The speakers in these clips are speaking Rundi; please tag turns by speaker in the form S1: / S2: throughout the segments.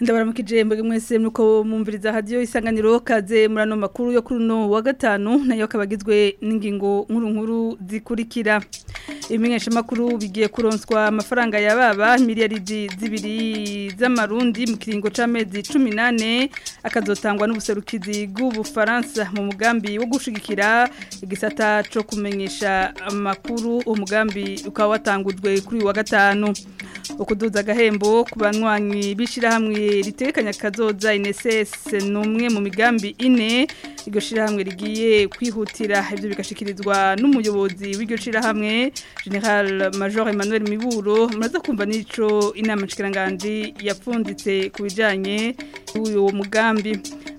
S1: ndabona mukijembe mwese nuko mumviriza hadiyo isanganiro kaze muri makuru yo kuri uno wa gatanu nayo akaba agizwe n'ingingo nkuru nkuru zikurikira ibimenyesha makuru bigiye kuronswa amafaranga ya baba miliyaridi zibiri z'amarundi mu kiringo cy'amezi 18 akazotangwa n'ubuserukizi bw'ubufaransa mu mugambi wo gushigikira igisata cyo kumenyesha amakuru umugambi ukaba watangujwe kuri uyu wa gatanu ukuduza agahembo ku banywanyi b'ishyirahamwe ritekanya kazoza inesese ni umwe mu migambi ine iryo shyirahamwe rigiye kwihutira ibyo bigashyikirizwa n'umuyobozi w'iryo shyirahamwe general major emmanuel miburo muraza kumva n'icyo inama nshinganje yapfunditse ku bijyanye uyu mugambi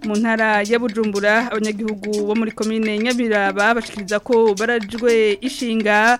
S1: mu ntara ya bujumbura abanyagihugu bo muri komine nyabiraba bashikiriza ko barajwe ishinga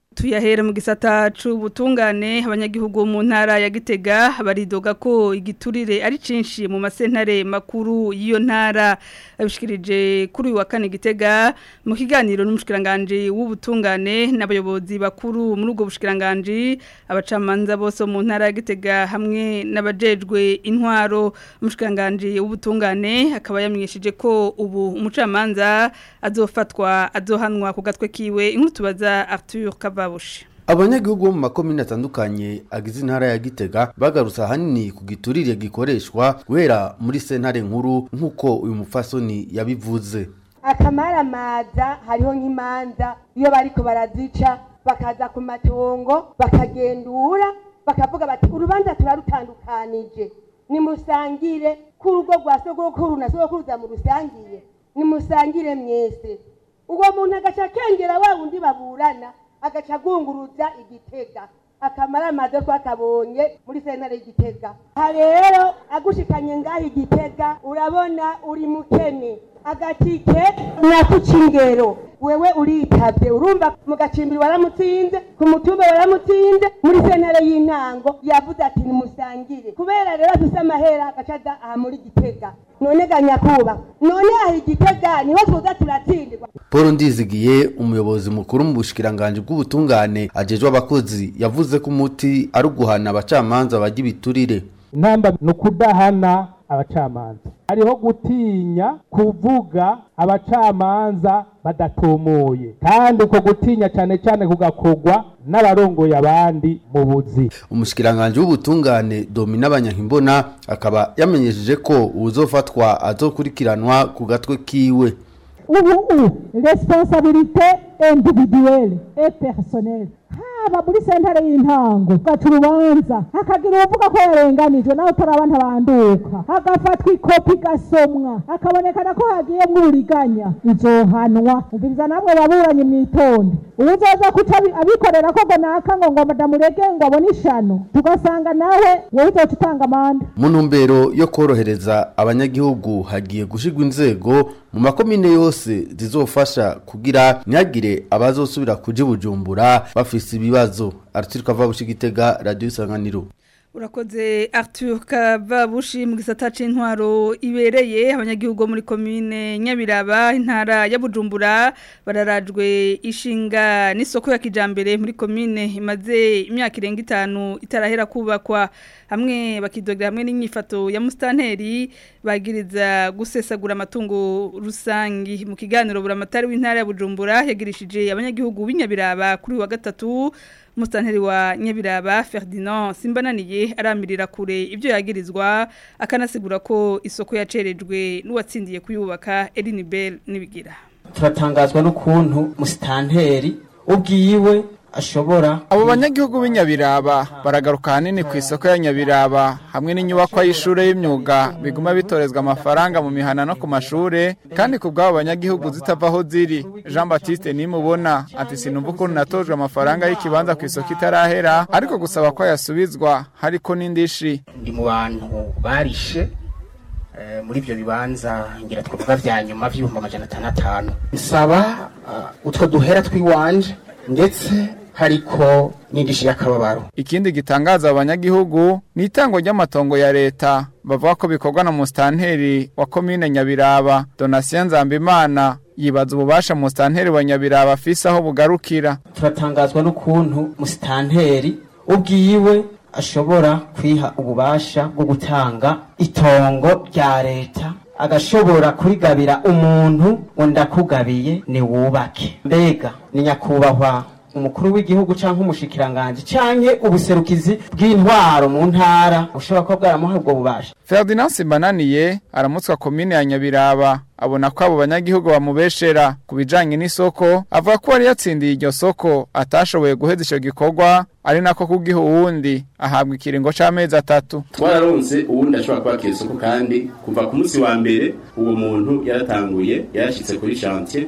S1: tuyahere mu gisata c'ubutungane abanyagihugu mu ntara ya Gitega baridoga ko igiturire ari cinshi mu masentare makuru iyo ntara abishikirije kuri uyu wa kane Gitega mu kiganiro n'umushikiranganje w'ubutungane n'abayobozi bakuru muri ubwo bushikiranganje abacamanza bose mu ntara ya Gitega hamwe n'abajejwe intwaro umushikiranganje w'ubutungane akaba yamenyesheje ko ubu umucamanza azofatwa azohanwa ku gatwe kiwe inkuru tubaza Arthur Kabab Kabushi
S2: abanyagihugu bo mu makomini atandukanye agize intara ya gitega bagarutse ahanini ku giturire gikoreshwa guhera muri sentare nkuru nk'uko uyu mufasoni yabivuze
S3: akamaramaza hariho nk'imanza iyo bariko barazica bakaza ku matongo bakagendura bakavuga bati urubanza turarutandukanije nimusangire ko urugo rwa sogokuru na sogokuru zamurusangiye nimusangire mwese uwo muntu agaca akengera wa wundi baburana agaca agunguruza igitega akamara amaze ko atabonye muri sentare y'igitega aha rero agushikanye ngaho igitega urabona uri mukene agatike nakuca ingero wewe uritabye urumva mu gacimbiri waramutsinze ku mutumba waramutsinze muri sentare y'intango yavuze ati nimusangire kubera rero duse amahera agacaza aha muri gitega none ga none aha igitega niho tuza turatsindirwa
S2: paul ndizigiye umuyobozi mukuru mu bushikiranganji bw'ubutungane ajejwe abakozi yavuze ko umuti ari uguhana abacamanza bajya ibiturire
S4: intamba ni ukudahana abacamanza hariho gutinya kuvuga abacamanza badatumuye kandi uko gutinya cyane cyane kugakogwa n'abarongoye abandi mu buzi
S2: umushikiranganje w'ubutungane domina abanyahimbona akaba yamenyesheje ko uzofatwa azokurikiranwa ku gatwe kiwe
S5: ubu u responsabilité individuelle et personnelle haba muri sentare y'intango ugaca urubanza hakagira uwuvuga ko yarenganijwe nawe atari abantu abanduka hagafatwa ikopi gasomwa akabonekana ko hagiye uburiganya izohanwa umviriza namwe baburanye mwitonde uwuzoza kuca abikorera ko gonaka ngo ngo ndamurege ngo abone ishano tugasanga nawe wowe uzoca utanga amande
S2: mu ntumbero yo korohereza abanyagihugu hagiye gushigwa inzego mu makomine yose zizofasha kugira ntihagire abazosubira kuja bujumbura bafise ibibazo arituruka ava bushigitega radiyo isanganiro
S1: urakoze Arthur kababushi mu gisata cy'intwaro ibereye abanyagihugu muri komine nyabiraba intara ya bujumbura bararajwe ishinga n'isoko ya kijambere muri komine imaze imyaka irenga itanu itarahera kubakwa hamwe bakidogera hamwe n'imyifato ya musitanteri bagiriza gusesagura amatungo rusange mu kiganiro buramatari w'intara ya bujumbura yagirishije abanyagihugu b'inyabiraba kuri wa gatatu umusanteri wa nyabiraba ferdinand simbananiye aramirira kure ibyo yagirizwa akanasigura ko isoko yacerejwe n'uwatsindiye kuyubaka edini bel n'ibigira
S6: turatangazwa n'ukuntu musitanteri ubwiye ashobora
S7: abo banyagihugu b'inyabiraba baragaruka ahanini ku isoko ya nyabiraba hamwe n'inyubakwa y'ishuri y'imyuga biguma bitorezwa amafaranga mu mihana no ku mashuri kandi ku bw'abo banyagihugu zitava aho ziri jean batiste nimubona ati sinumva ukuntu natojwe amafaranga y'ikibanza ku isoko itarahera ariko gusaba ko yasubizwa hariko n'indishi
S8: ndi mu bantu barishe Eh, muri ibyo bibanza ngira twavuga bya nyuma by'ibihumbi amajana atanu atanu bisaba eh, utwo duhera tw'iwanje ndetse hariko n'indishyi y'akababaro
S7: ikindi gitangaza abanyagihugu ni itangwa ry'amatongo ya leta bavuga ko bikorwa na musitanteri wa komine nyabiraba donasiyo nzambimana yibaza ububasha musitanteri wa nyabiraba afise aho bugarukira
S6: turatangazwa n'ukuntu musitanteri ubwiwe ashobora kwiha ububasha bwo gutanga itongo rya leta agashobora kurigabira umuntu ngo ndakugabiye ni mbega ni nyakubahwa umukuru w'igihugu cyangwa umushikiranganji cyangwa ubuserukizi bw'intwaro mu ntara bushobora kuba bwaramuha ubwo bubasha
S7: ferdinanse bananiye aramutswa komine ya nyabiraba abona ko abo banyagihugu bamubeshera ku bijyanye n'isoko avuga ko yari yatsindiye iryo soko atashoboye guheza icyo gikorwa ari nako kugiha uwundi ahabwa ikiringo cy'amezi atatu
S9: twararonse uwundi ashobora kuba isoko kandi kuva ku munsi wa mbere uwo muntu yaratanguye yarashyitse kuri
S10: shantiye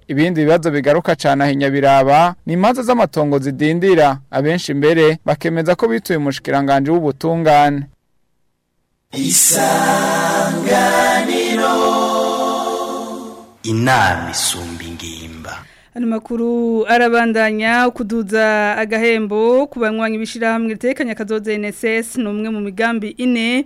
S7: ibindi bibazo bigaruka cyane biraba ni imanza z'amatongo zidindira abenshi mbere bakemeza ko bituye umushikiranganje w'ubutungane isa
S11: isanganiro inama isumba ingimba
S1: ano makuru arabandanya kuduza agahembo ku banywanyi bishirahamwe ritekanya kazoze NSS ni umwe mu migambi ine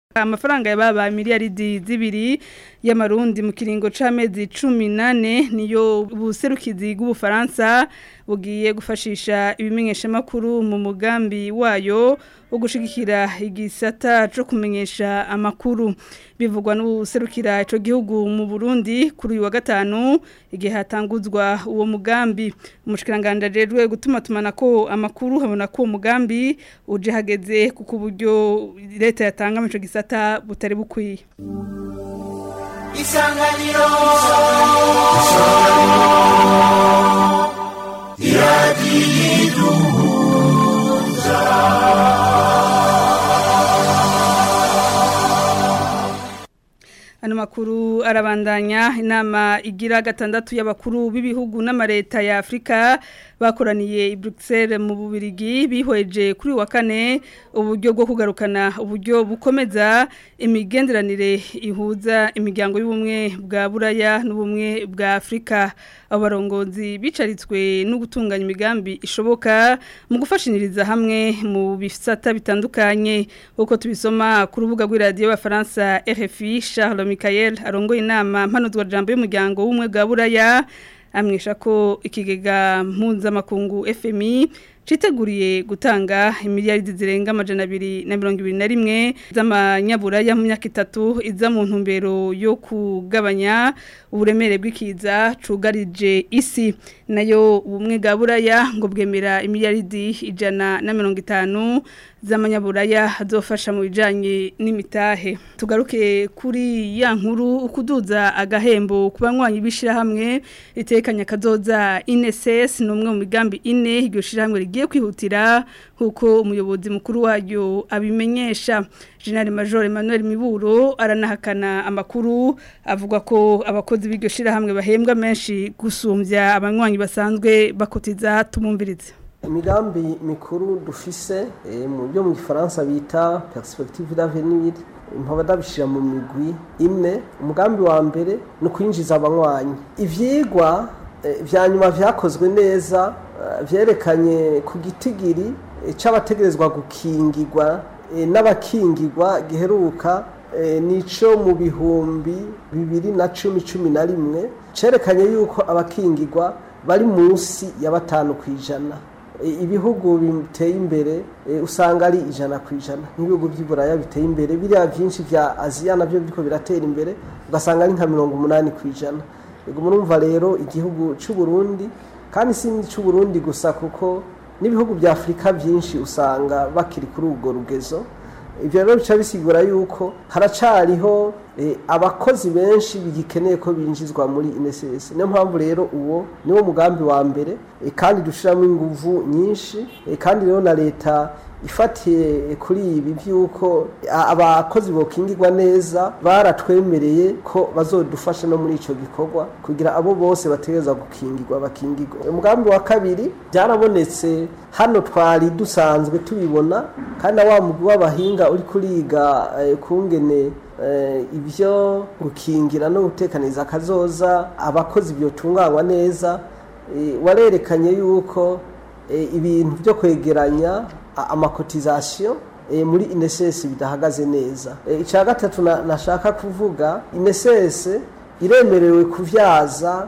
S1: amafaranga yababa miliyaridi zibiri y'amarundi mu kiringo cumi nane niyo buserukizi bw'ubufaransa bugiye gufashisha ibimenyeshamakuru mu mugambi wayo wo gushyigikira igisata cyo kumenyesha amakuru bivugwa n'userukira ico gihugu mu Burundi kuri uyu wa gatanu igihe hatanguzwa uwo mugambi umushikiranganje rero gutuma tumana ko amakuru habona ko umugambi uje hageze kuko buryo leta yatanga mu gisata butari bukwiye
S11: isanganiro isanganiro
S1: iradiduhuza makuru arabandanya inama igira gatandatu y'abakuru b'ibihugu n'amareta ya Afrika bakoraniye i Bruxelles mu Bubirigi bihoje kuri wa kane uburyo bwo kugarukana uburyo bukomeza imigenderanire ihuza imiryango y'ubumwe bwa Buraya n'ubumwe bwa Afrika abarongozi bicaritswe no gutunganya imigambi ishoboka mu gufashiniriza hamwe mu bisata bitandukanye uko tubisoma ku rubuga rw'iradiyo y'abafaransa RFI Charles Michael Gabriel arongoye inama mpanuzwa jambo y'umuryango w'umwe bwa buraya amwisha ko ikigega mpuzamakungu FMI citeguriye gutanga imiliyaridi zirenga amajana abiri na mirongo ibiri na rimwe z'amanyaburaya mu myaka itatu iza mu ntumbero yo kugabanya uburemere bw'ikiza cugarije isi nayo ubumwe bwa buraya ngo bwemera imiliyaridi ijana na mirongo itanu z'amanyaburaya azofasha mu bijyanye n'imitahe tugaruke kuri ya nkuru ukuduza agahembo ku banywanyi b'ishyirahamwe ritekanye akazoza inesesi ni umwe mu migambi ine iryo shyirahamwe rigiye kwihutira nk'uko umuyobozi mukuru waryo abimenyesha general major emmanuel miburo aranahakana amakuru avuga ko abakozi b'iryo shyirahamwe bahembwa menshi gusumbya abanywanyi basanzwe bakotiza tumumvirize
S12: imigambi mikuru dufise eh, mu byo mu gifaransa bita Perspective d'avenir mpaba dabishyira mu migwi imwe umugambi wa mbere ni ukwinjiza abanywanyi ibyigwa bya eh, nyuma byakozwe neza byerekanye eh, ku gitigiri cy'abategerezwa gukingirwa n'abakingirwa giheruka nicyo mu bihumbi bibiri na cumi cumi na rimwe cyerekanye yuko abakingirwa bari munsi ya batanu ku ijana ibihugu biteye imbere e, usanga ari ijana ku ijana nk'ibihugu by'iburaya biteye imbere biriya byinshi bya aziya nabyo biriko biratera imbere ugasanga ari nka mirongo umunani ku ijana yego murumva rero igihugu cy'u Burundi kandi si cy'u Burundi gusa kuko n'ibihugu bya afurika byinshi usanga bakiri kuri urwo rugezo ibyo rero bica bisigura yuko haracariho e, abakozi benshi bigikeneye ko binjizwa muri inesesi niyo mpamvu rero uwo niwo mugambi wa mbere e, kandi dushyiramo ingufu nyinshi e, kandi rero na leta ifatiye kuri ibi by'uko abakozi bokingirwa neza baratwemereye ko bazodufasha no muri icyo gikorwa kugira abo bose bategereza gukingirwa bakingirwa umugambi wa kabiri byarabonetse hano twari dusanzwe tubibona kandi na wa mugwi w'abahinga uri kuriga e, kungene e, ibyo gukingira no gutekaniza akazoza abakozi byotunganywa neza e, warerekanye yuko ibintu byo kwegeranya amakotizasiyo e, muri inesesi bidahagaze neza e, icya gatatu nashaka kuvuga inesesi iremerewe kubyaza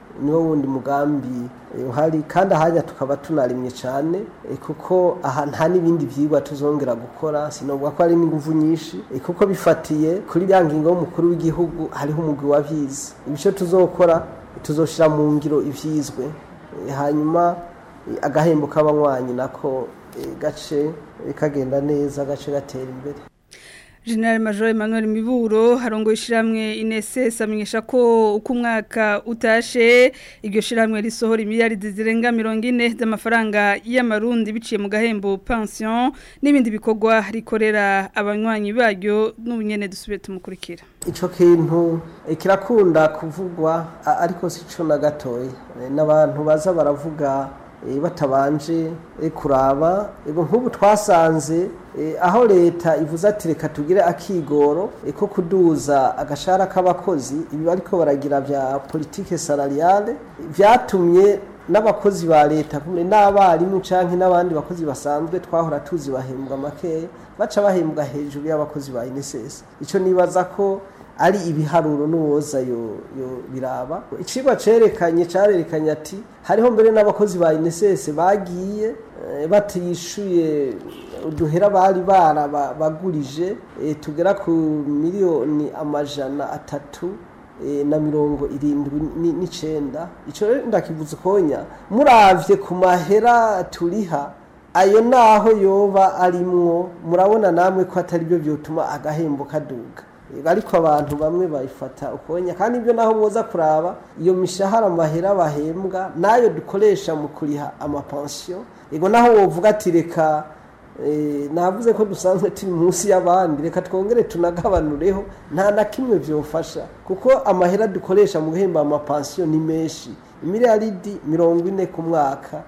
S12: niwo wundi mugambi eh, uhari kandi ahajya tukaba tunarimye cyane eh, kuko aha nta n'ibindi byigwa tuzongera gukora sinubwa ko ari n'ingufu nyinshi kuko bifatiye kuri bya ngingo y'umukuru w'igihugu hariho umugwi w'abizi ibice tuzokora tuzoshyira mu ngiro ibyizwe hanyuma agahembo k'abanywanyi nako gace kagenda neza gace gatera imbere
S1: General Major Emmanuel Miburo harongoye ishiramwe Ineses amenyesha ko uko umwaka utashe iryo shiramwe risohora imiliyaridi zirenga 40 z'amafaranga y'amarundi biciye mu gahembo pension n'ibindi bikorwa rikorera abanywanyi baryo n'ubunyene dusubiye tumukurikira
S12: ico kintu eh, kirakunda kuvugwa ariko sico na gatoya eh, n'abantu baza baravuga Eh, batabanje eh, kuraba eh, nk'ubu twasanze aho leta ivuze ati reka tugire akigoro ko kuduza agashara k'abakozi ibi bariko baragira bya politike salariale byatumye n'abakozi ba leta kumwe n'abarimu canke n'abandi bakozi basanzwe twahora tuzi bahembwa make baca bahembwa hejuru y'abakozi ba NSS icyo nibaza ko ari ibiharuro n'uwoza yo biraba icigwa cyerekanye carerekanye ati hariho mbere n'abakozi ba inesese bagiye eh, batishuye uduhera bari barabagurije eh, tugera ku miliyoni amajana atatu eh, na mirongo irindwi n'icyenda icyo ndakivuze konya murabye ku mahera turiha ayo naho yoba arimwo murabona namwe ko atari byo byotuma agahembo kaduka ariko abantu bamwe bayifata ukonya kandi ibyo naho mwoza kuraba iyo mishahara amahera bahembwa nayo dukoresha mu kuriha amapansiyo yego naho wovuga ati reka e, navuze ko dusanzwe turi munsi y'abandi reka twongere tunagabanureho nta na kimwe byofasha kuko amahera dukoresha mu guhemba amapansiyo ni menshi imiliyaridi mirongo ine ku mwaka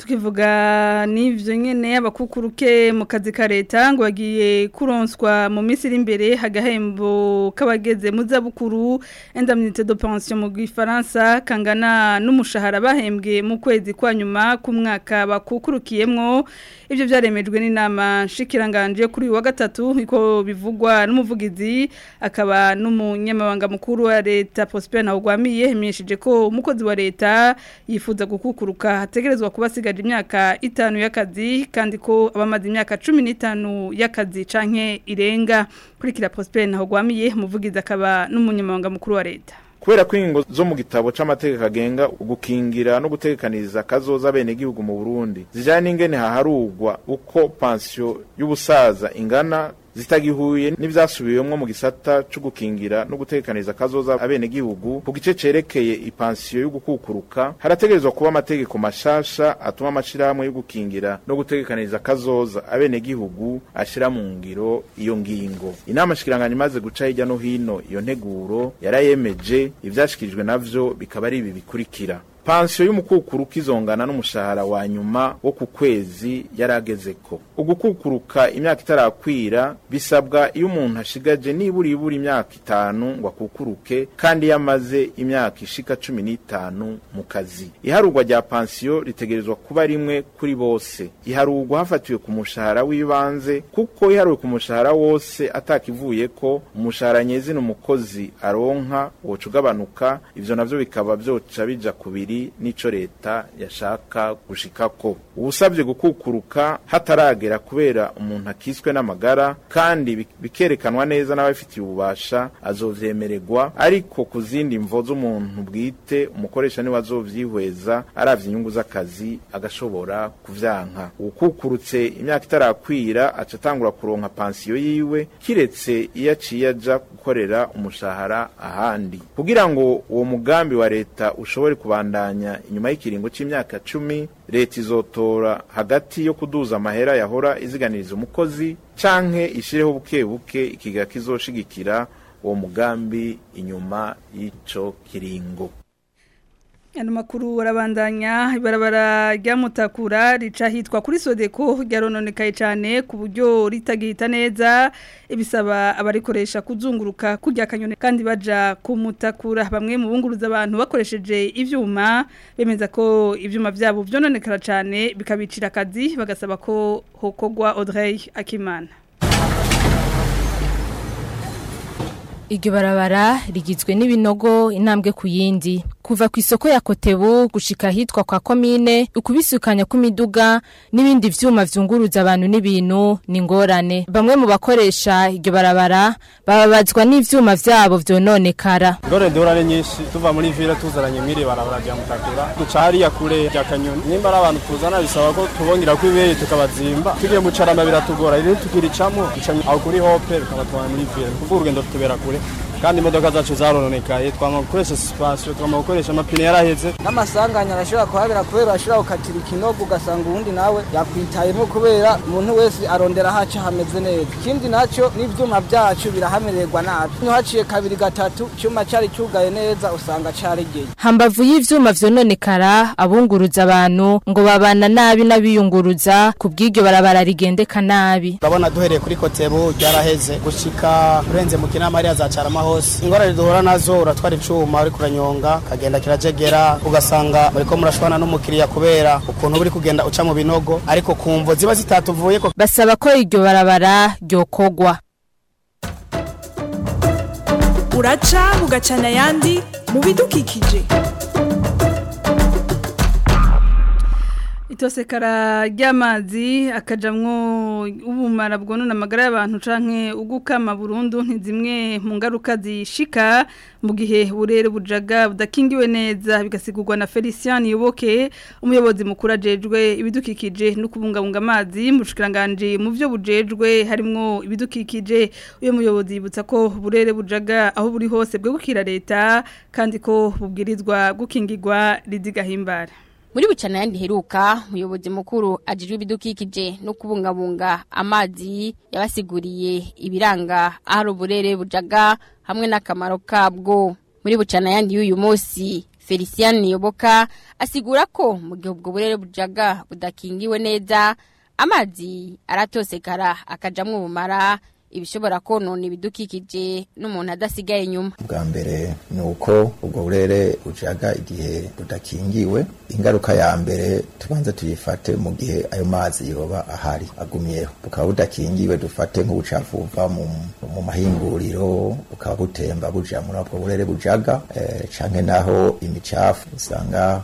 S1: tukivuga n'ibyo nyine abakukuruke mu kazi ka leta ngo bagiye kuronswa mu minsi iri imbere agahembo k'abageze mu zabukuru indemnité de pension mu gifaransa kangana n'umushahara bahembwe mu kwezi kwa nyuma k'umwaka bakukurukiyemo ibyo byaremejwe n'inama nshikiranganje kuri uyu wa gatatu niko bivugwa n'umuvugizi akaba n'umunyamabanga mukuru wa leta Prosper Ntawugwamiye yamenyesheje ko umukozi wa leta yifuza gukukuruka hategerezwa kuba gusigarira imyaka itanu y'akazi kandi ko abamaze imyaka cumi n'itanu y'akazi canke irenga kurikira Prosper naho gwamiye akaba n'umunyamabanga mukuru wa leta
S13: kubera ko ingingo zo mu gitabo c'amategeko agenga gukingira no gutegekaniriza kazoza bene mu Burundi zijanye n'ingene haharugwa uko pansiyo y'ubusaza ingana zitagihuye n'ibyasubiwemo mu gisata cyo gukingira no gutekaniza akazoza abenegihugu ku gice cerekeye ipansiyo yo gukukuruka harategerezwa kuba amategeko mashasha atuma amashirahamwe yo gukingira no gutekaniza akazoza abenegihugu ashyira mu ngiro iyo ngingo inama shikiranganya imaze guca hirya no hino iyo nteguro yarayemeje ivyashikirijwe navyo bikaba ari ibi bikurikira pansiyo y'umukukuruka izongana n'umushahara wa nyuma wo ku kwezi yari ageze ko ugukukuruka imyaka itarakwira bisabwa iyo umuntu ashigaje nibura ibura imyaka itanu ngo akukuruke kandi yamaze imyaka ishika cumi n'itanu mu kazi iharugwa rya pansiyo ritegerezwa kuba rimwe kuri bose iharugwa hafatiwe ku mushahara w'ibanze kuko iharuwe ku mushahara wose atakivuye ko umushahara nyezina umukozi aronka woca ugabanuka ivyo navyo bikaba vyoca bija kubiri kandi n'icyo leta yashaka gushika ko ubusabye gukukuruka hataragera kubera umuntu akiswe n'amagara kandi bikerekanwa neza n’abafitiye ububasha azovyemererwa ariko ku zindi mvo z'umuntu bwite umukoresha niwe azovyihweza aravye inyungu z'akazi agashobora kuvyanka uwukukurutse imyaka itarakwira aca atangura kuronka pansiyo yiwe kiretse iyo aciye aja gukorera umushahara ahandi kugira ngo uwo mugambi wa leta ushobore kubandanya gutunganya inyuma y'ikiringo cy'imyaka cumi leta izotora hagati yo kuduza amahera yahora iziganiriza umukozi canke ishireho buke ikiga kizoshigikira uwo mugambi inyuma y'ico kiringo
S1: Ano makuru warabandanya ibarabara rya mutakura rica hitwa kuri Sodeko ryarononekaye cyane ku buryo ritagihita neza ibisaba abarikoresha kuzunguruka kujya kanyone kandi baja ku mutakura bamwe mu bunguruza abantu bakoresheje ivyuma bemeza ko ivyuma byabo byononekara cyane bikabicira akazi bagasaba ko hokogwa Audrey Akimana
S14: Iryo barabara rigizwe n'ibinogo intambwe ku yindi kuva ku isoko ya kotebu gushika ahitwa kwa komine ukubisukanya kw'imiduga n'ibindi vyuma vyunguruza abantu n'ibintu ni ngorane bamwe mu bakoresha iryo barabara bababazwa n'ivyuma vyabo vyononekara
S15: dore dorane nyinshi tuva muri vila tuzaranye mwiri barabara rya mutakura duca hariya kure rya kanyoni nimba ari abantu tuzana bisaba ko tubongera kw'ibere tukabazimba tugiye mu carama biratugora rero tukiricamo duca aho kuri hope bikabatwara muri vila kuko urugendo rutubera kure kandi imodoka zacu zarononekaye twamaze gukoresha sipasiyo twamaze gukoresha amapine yaraheze
S16: n'amasanganya arashobora kuhabera kubera urashobora gukatira ikinogo ugasanga uwundi nawe yakwitayemo kubera umuntu wese arondera hacyo hameze neza ikindi nacyo n'ibyuma byacu birahamererwa nabi haciye kabiri gatatu icyuma cyari cyugaye neza usanga cyaregeye
S14: hambavu y’ibyuma vyononekara abunguruza abantu ngo babana nabi n'abiyunguruza kubw'iryo barabara rigendeka nabi
S17: urabona duhereye kuri kotebu ryaraheze gushika urenze mu kinama hariya zacaramaho hose ingorane duhura nazo uratwara icuma uri kuranyonga kagenda kirajegera ugasanga muriko murashwana n'umukiriya kubera ukuntu uri kugenda uca mu binogo ariko ku kumvo ziba zitatuvuye ko
S14: basaba ko iryo barabara ryokogwa
S18: uraca ugacana ayandi mu bidukikije
S1: itosekara ry'amazi akajamwo ubumara bwonona amagara y'abantu canke ugukama burundu ni mu ngaruka zishika mu gihe burere bujaga budakingiwe neza bigasigurwa na Felician Yoboke umuyobozi mukuru ajejwe ibidukikije no kubungabunga amazi mu shikiranganje mu byo bujejwe harimo ibidukikije uyo muyobozi yibutsa ko burere bujaga aho buri hose bwo gukira leta kandi ko bubwirizwa gukingirwa ridigahimbara
S19: muri bucana yandi heruka umuyobozi mukuru ajijwe ibidukikije no kubungabunga amazi yabasiguriye ibiranga ahari uburere bujaga hamwe n'akamaro kabwo muri bucana yandi y'uyu munsi Felicien Niyoboka asigura ko mu gihe ubwo burere bujaga budakingiwe neza amazi aratosekara akajamwo ubumara ibishobora konona ibidukikije n'umuntu adasigaye inyuma
S20: bwa mbere ni uko ubwo burere bujaga igihe budakingiwe ingaruka ya mbere tubanze tuyifate mu gihe ayo mazi yoba ahari agumyeho bukaba budakingiwe dufate nk'ubucafu buva mu mahinguriro bukaba butemba buja muri ubwo burere bujaga eh, canke naho imicafu usanga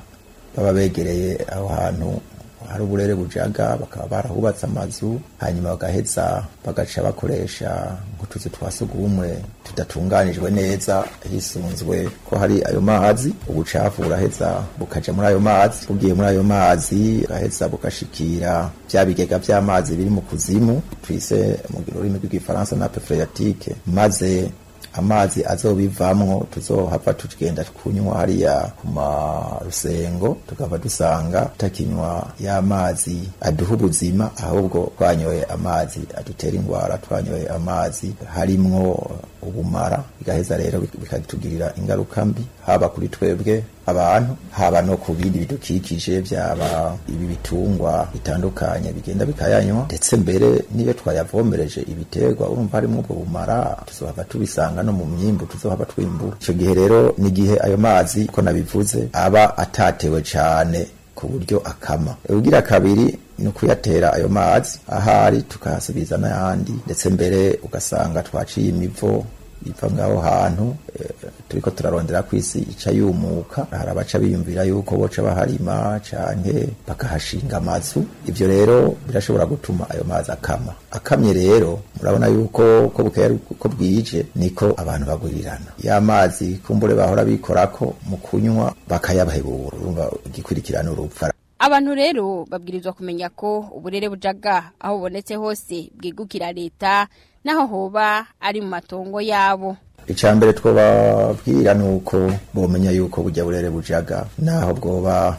S20: baba begereye aho hantu hari uburere bujaga bakaba barahubatse amazu hanyuma bagaheza bagaca bakoresha nk'utuzu twa sugumwe tudatunganijwe neza hisunzwe ko hari ayo mazi ubucafu buraheza bukaja muri ayo mazi bugiye muri ayo mazi bugaheza bugashikira bya bigega by'amazi biri mu kuzimu twise mu rurimi rw'igifaransa na pefreatike maze amazi azobivamwo tuzohava tugenda kunywa hariya ku marusengo tukava dusanga tutakinywa y’amazi mazi aduha ubuzima ahubwo twanyoye amazi adutera indwara twanyoye amazi harimwo ubumara bigaheza rero bikatugirira ingaruka mbi haba kuri twebwe abantu haba no ku bindi bidukikije byaba ibi bitungwa bitandukanye bigenda bikayanywa ndetse mbere niyo twayavomereje ibiterwa urumva harimo ubwo bumara tuzohava tubisanga no mu myimbu tuzohava twimbura icyo gihe rero ni igihe ayo mazi ko nabivuze aba atatewe cyane ku buryo akama ugira kabiri ni ukuyatera ayo mazi ahari tukahasubiza n'ayandi ndetse mbere ugasanga twaciye imivo iva ngaho hantu eh, turiko turarondera ku isi ica yumuka hari abaca biyumvira yuko boca baharima cyane bakahashinga amazu ivyo rero birashobora gutuma ayo mazi akama akamye rero murabona yuko ko bukeye ko bwije niko abantu bagurirana ya mazi kumbure bahora ko mu kunywa bakayabahebura urumva igikurikirana urupfa
S19: abantu rero babwirizwa kumenya ko uburere bujaga aho bubonetse hose bwigukira leta naho hoba ari mu matongo yabo
S20: icya mbere twababwira ni uko bumenya yuko bujya burere bujaga naho bwoba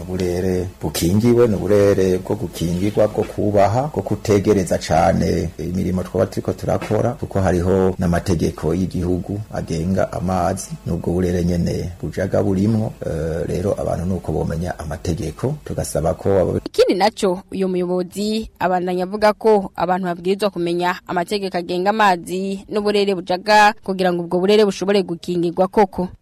S20: n'uburere bukingiwe ni uburere bwo gukingirwa bwo kubaha bwo kutegereza cyane imirimo twaba turiko turakora kuko hariho n'amategeko y'igihugu agenga amazi n'ubwo burere nyene bujaga burimwo eh, rero abantu nuko bomenya amategeko tugasaba ko
S19: ikindi nacyo uyu muyobozi abandanya avuga ko abantu babwirizwa kumenya amategeko agenga amazi n'uburere bujaga kugira ngo ubwo burere bushobore gukingirwa koko